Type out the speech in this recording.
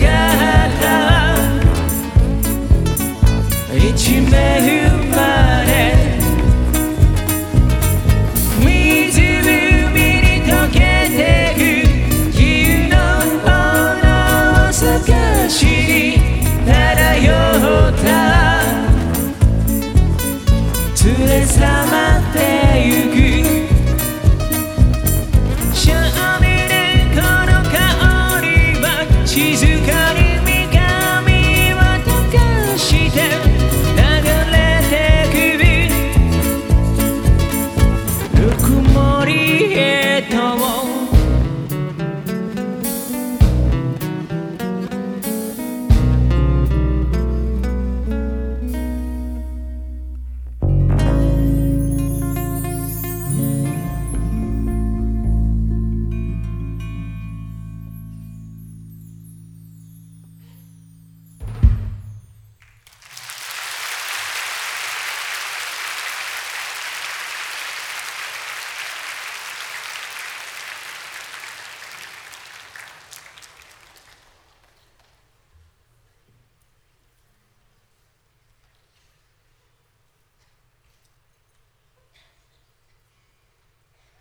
gelen içime hüzün